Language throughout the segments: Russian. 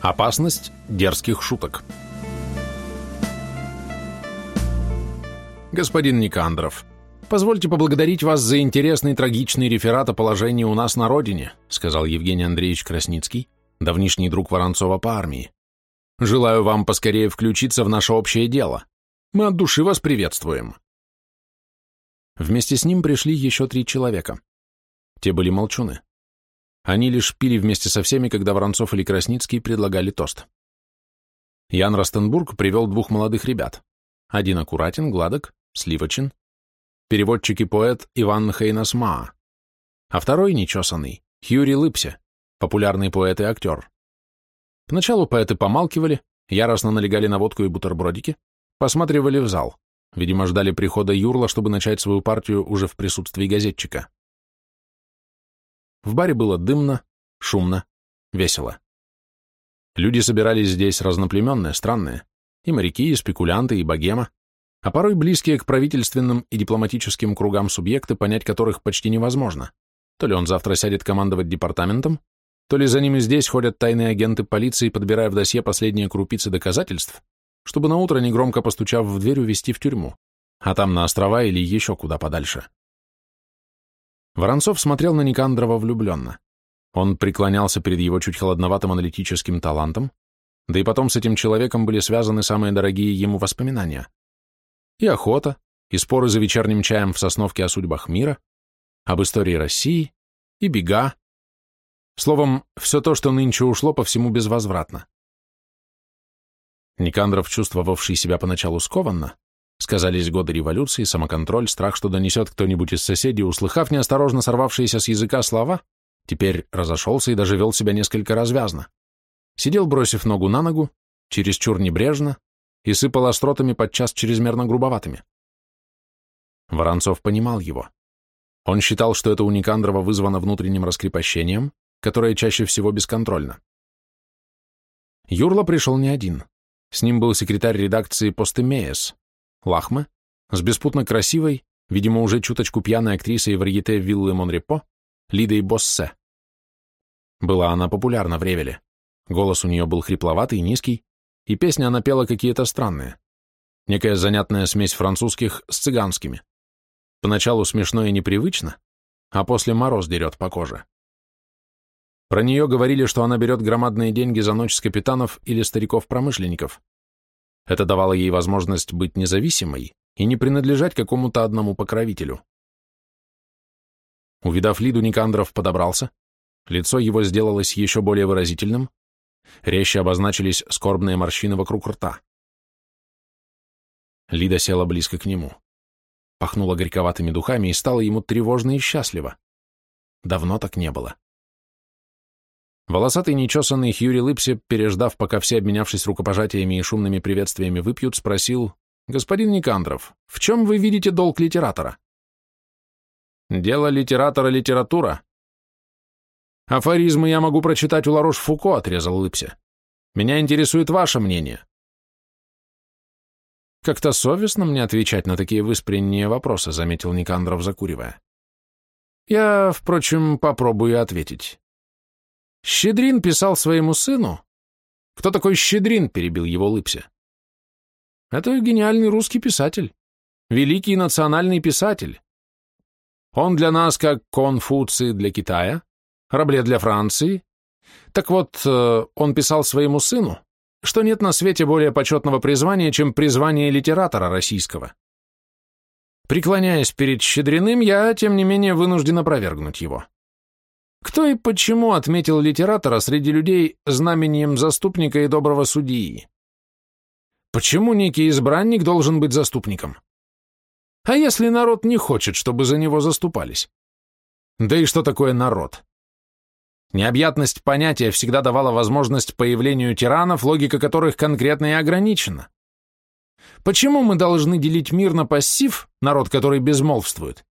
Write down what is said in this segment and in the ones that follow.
Опасность дерзких шуток. Господин Никандров, позвольте поблагодарить вас за интересный трагичный реферат о положении у нас на родине, сказал Евгений Андреевич Красницкий, давнишний друг Воронцова по армии. Желаю вам поскорее включиться в наше общее дело. Мы от души вас приветствуем. Вместе с ним пришли еще три человека. Те были молчуны. Они лишь пили вместе со всеми, когда Воронцов или Красницкий предлагали тост. Ян Ростенбург привел двух молодых ребят. Один аккуратен, гладок, сливочен. Переводчик и поэт Иван Хейнасмаа. А второй нечесанный, Хьюри Лыпсе, популярный поэт и актер. Поначалу поэты помалкивали, яростно налегали на водку и бутербродики, посматривали в зал. Видимо, ждали прихода Юрла, чтобы начать свою партию уже в присутствии газетчика. В баре было дымно, шумно, весело. Люди собирались здесь разноплеменные, странные, и моряки, и спекулянты, и богема, а порой близкие к правительственным и дипломатическим кругам субъекты, понять которых почти невозможно. То ли он завтра сядет командовать департаментом, то ли за ними здесь ходят тайные агенты полиции, подбирая в досье последние крупицы доказательств, чтобы наутро, негромко постучав в дверь, увезти в тюрьму, а там на острова или еще куда подальше. Воронцов смотрел на Никандрова влюбленно. Он преклонялся перед его чуть холодноватым аналитическим талантом, да и потом с этим человеком были связаны самые дорогие ему воспоминания. И охота, и споры за вечерним чаем в Сосновке о судьбах мира, об истории России, и бега. Словом, все то, что нынче ушло, по всему безвозвратно. Никандров, чувствовавший себя поначалу скованно, Сказались годы революции, самоконтроль, страх, что донесет кто-нибудь из соседей, услыхав неосторожно сорвавшиеся с языка слова, теперь разошелся и даже вел себя несколько развязно. Сидел, бросив ногу на ногу, чересчур небрежно, и сыпал остротами подчас чрезмерно грубоватыми. Воронцов понимал его. Он считал, что это у Никандрова вызвано внутренним раскрепощением, которое чаще всего бесконтрольно. Юрла пришел не один. С ним был секретарь редакции «Постемеес», Лахма, с беспутно красивой, видимо, уже чуточку пьяной актрисой варьете виллы Монрепо, Лидой Боссе. Была она популярна в Ревеле. Голос у нее был хрипловатый, низкий, и песни она пела какие-то странные. Некая занятная смесь французских с цыганскими. Поначалу смешно и непривычно, а после мороз дерет по коже. Про нее говорили, что она берет громадные деньги за ночь с капитанов или стариков-промышленников. Это давало ей возможность быть независимой и не принадлежать какому-то одному покровителю. Увидав Лиду, Никандров подобрался, лицо его сделалось еще более выразительным, резче обозначились скорбные морщины вокруг рта. Лида села близко к нему, пахнула горьковатыми духами и стало ему тревожно и счастливо. Давно так не было. Волосатый нечесанный Хьюри Лыпси, переждав, пока все, обменявшись рукопожатиями и шумными приветствиями, выпьют, спросил, «Господин Никандров, в чем вы видите долг литератора?» «Дело литератора — литература». «Афоризмы я могу прочитать у Ларош Фуко», — отрезал Лыпси. «Меня интересует ваше мнение». «Как-то совестно мне отвечать на такие выспренние вопросы», — заметил Никандров, закуривая. «Я, впрочем, попробую ответить. Щедрин писал своему сыну. Кто такой Щедрин? перебил его Лыпся. Это гениальный русский писатель, великий национальный писатель. Он для нас как Конфуций для Китая, Рабле для Франции. Так вот, э, он писал своему сыну, что нет на свете более почетного призвания, чем призвание литератора российского. Преклоняясь перед Щедриным, я, тем не менее, вынужден опровергнуть его. Кто и почему отметил литератора среди людей знамением заступника и доброго судьи? Почему некий избранник должен быть заступником? А если народ не хочет, чтобы за него заступались? Да и что такое народ? Необъятность понятия всегда давала возможность появлению тиранов, логика которых конкретно и ограничена. Почему мы должны делить мир на пассив, народ, который безмолвствует,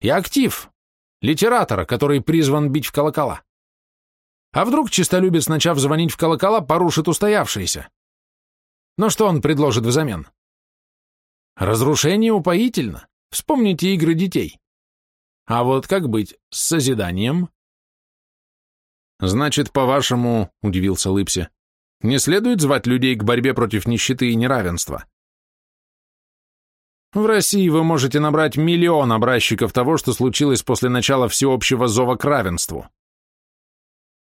и актив, литератора, который призван бить в колокола. А вдруг чистолюбец, начав звонить в колокола, порушит устоявшиеся? Но что он предложит взамен? Разрушение упоительно. Вспомните игры детей. А вот как быть с созиданием? Значит, по-вашему, удивился Лыпси, Не следует звать людей к борьбе против нищеты и неравенства. В России вы можете набрать миллион образчиков того, что случилось после начала всеобщего зова к равенству.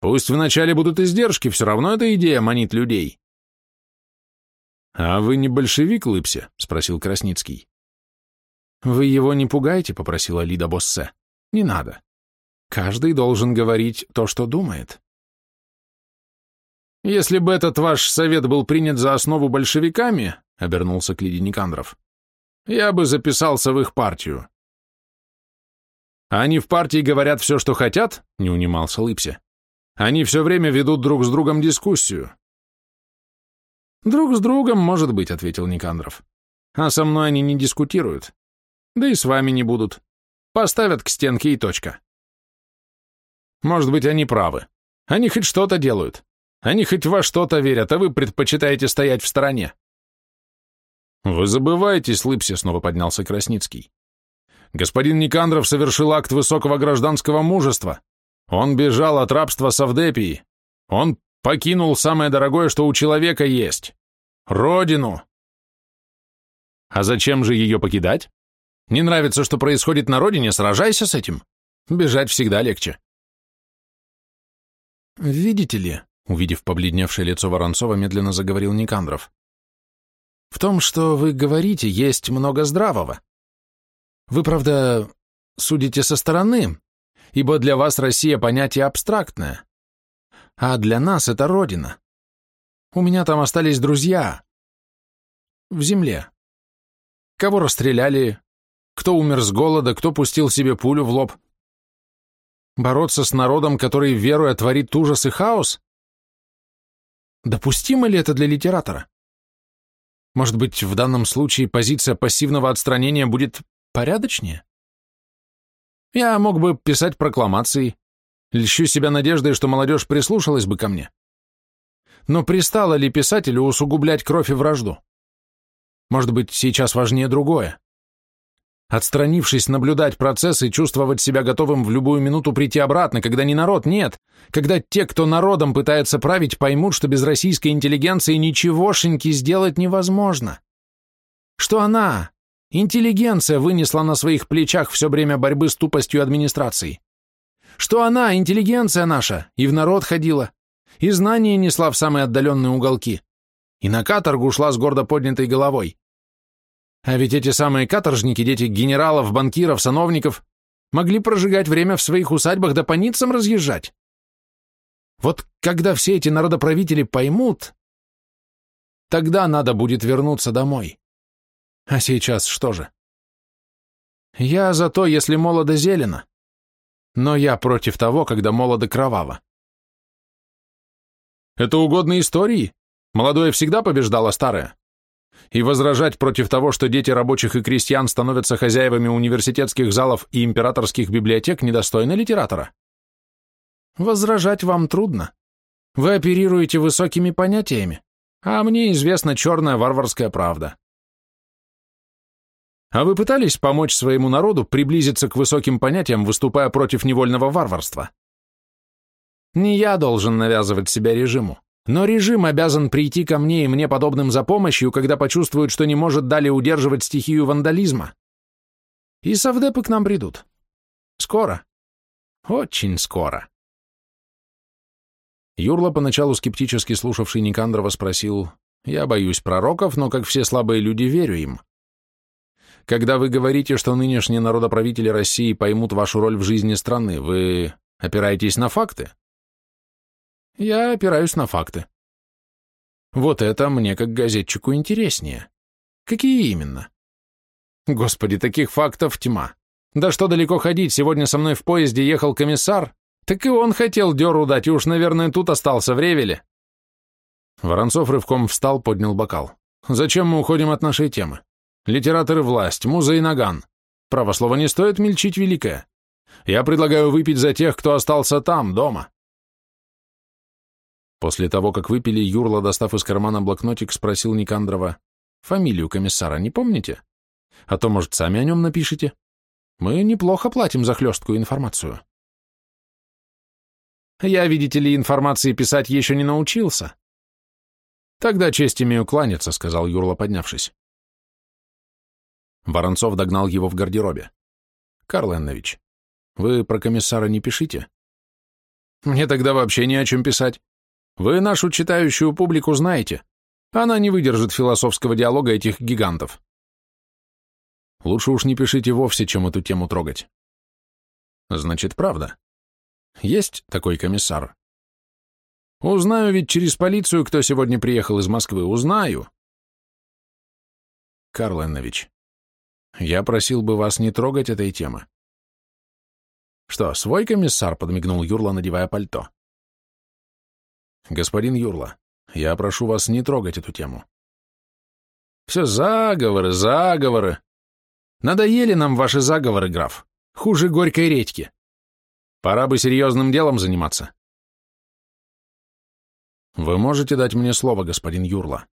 Пусть вначале будут издержки, все равно эта идея манит людей. «А вы не большевик, Лыпсе?» — спросил Красницкий. «Вы его не пугайте», — попросила Лида Боссе. «Не надо. Каждый должен говорить то, что думает». «Если бы этот ваш совет был принят за основу большевиками», — обернулся к Лиде Никандров, я бы записался в их партию. Они в партии говорят все, что хотят, не унимался Лыпся. Они все время ведут друг с другом дискуссию. Друг с другом, может быть, ответил Никандров. А со мной они не дискутируют. Да и с вами не будут. Поставят к стенке и точка. Может быть, они правы. Они хоть что-то делают. Они хоть во что-то верят, а вы предпочитаете стоять в стороне. «Вы забываетесь, Лыпси», — снова поднялся Красницкий. «Господин Никандров совершил акт высокого гражданского мужества. Он бежал от рабства Савдепии. Он покинул самое дорогое, что у человека есть — родину». «А зачем же ее покидать? Не нравится, что происходит на родине, сражайся с этим. Бежать всегда легче». «Видите ли», — увидев побледневшее лицо Воронцова, медленно заговорил Никандров, в том, что вы говорите, есть много здравого. Вы, правда, судите со стороны, ибо для вас Россия понятие абстрактное, а для нас это Родина. У меня там остались друзья. В земле. Кого расстреляли, кто умер с голода, кто пустил себе пулю в лоб. Бороться с народом, который, веруя, творит ужас и хаос? Допустимо ли это для литератора? Может быть, в данном случае позиция пассивного отстранения будет порядочнее? Я мог бы писать прокламации, льщу себя надеждой, что молодежь прислушалась бы ко мне. Но пристало ли писателю усугублять кровь и вражду? Может быть, сейчас важнее другое? Отстранившись, наблюдать процесс и чувствовать себя готовым в любую минуту прийти обратно, когда не народ, нет, когда те, кто народом пытается править, поймут, что без российской интеллигенции ничегошеньки сделать невозможно. Что она, интеллигенция, вынесла на своих плечах все время борьбы с тупостью администрации. Что она, интеллигенция наша, и в народ ходила, и знания несла в самые отдаленные уголки, и на каторгу ушла с гордо поднятой головой. А ведь эти самые каторжники, дети генералов, банкиров, сановников, могли прожигать время в своих усадьбах да по ницам разъезжать. Вот когда все эти народоправители поймут, тогда надо будет вернуться домой. А сейчас что же? Я за то, если молодо зелено, но я против того, когда молодо кроваво. Это угодно истории? Молодое всегда побеждало старое? И возражать против того, что дети рабочих и крестьян становятся хозяевами университетских залов и императорских библиотек, недостойно литератора? Возражать вам трудно. Вы оперируете высокими понятиями, а мне известна черная варварская правда. А вы пытались помочь своему народу приблизиться к высоким понятиям, выступая против невольного варварства? Не я должен навязывать себя режиму. Но режим обязан прийти ко мне и мне подобным за помощью, когда почувствует, что не может далее удерживать стихию вандализма. И совдепы к нам придут. Скоро. Очень скоро. Юрла, поначалу скептически слушавший Никандрова, спросил, «Я боюсь пророков, но, как все слабые люди, верю им. Когда вы говорите, что нынешние народоправители России поймут вашу роль в жизни страны, вы опираетесь на факты?» Я опираюсь на факты. Вот это мне как газетчику интереснее. Какие именно? Господи, таких фактов тьма. Да что далеко ходить, сегодня со мной в поезде ехал комиссар, так и он хотел дёру дать, и уж, наверное, тут остался в Ревеле. Воронцов рывком встал, поднял бокал. Зачем мы уходим от нашей темы? Литераторы власть, муза и наган. Право слово не стоит мельчить великое. Я предлагаю выпить за тех, кто остался там, дома. После того, как выпили, Юрла, достав из кармана блокнотик, спросил Никандрова, «Фамилию комиссара не помните? А то, может, сами о нем напишите? Мы неплохо платим за хлесткую информацию». «Я, видите ли, информации писать еще не научился. Тогда честь имею кланяться, сказал Юрла, поднявшись. Воронцов догнал его в гардеробе. Карл Эннович, вы про комиссара не пишите? Мне тогда вообще не о чем писать. Вы нашу читающую публику знаете. Она не выдержит философского диалога этих гигантов. Лучше уж не пишите вовсе, чем эту тему трогать. Значит, правда. Есть такой комиссар? Узнаю ведь через полицию, кто сегодня приехал из Москвы. Узнаю. Карл Эннович, я просил бы вас не трогать этой темы. Что, свой комиссар? Подмигнул Юрла, надевая пальто. Господин Юрла, я прошу вас не трогать эту тему. Все заговоры, заговоры. Надоели нам ваши заговоры, граф. Хуже горькой редьки. Пора бы серьезным делом заниматься. Вы можете дать мне слово, господин Юрла?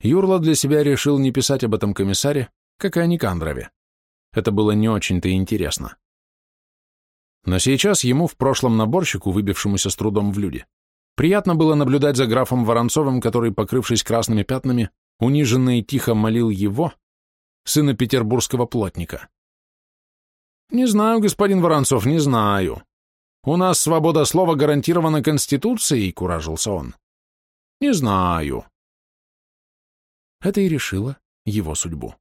Юрла для себя решил не писать об этом комиссаре, как и о Никандрове. Это было не очень-то интересно. Но сейчас ему, в прошлом наборщику, выбившемуся с трудом в люди, приятно было наблюдать за графом Воронцовым, который, покрывшись красными пятнами, униженно и тихо молил его, сына петербургского плотника. «Не знаю, господин Воронцов, не знаю. У нас свобода слова гарантирована Конституцией, куражился он. Не знаю. Это и решило его судьбу.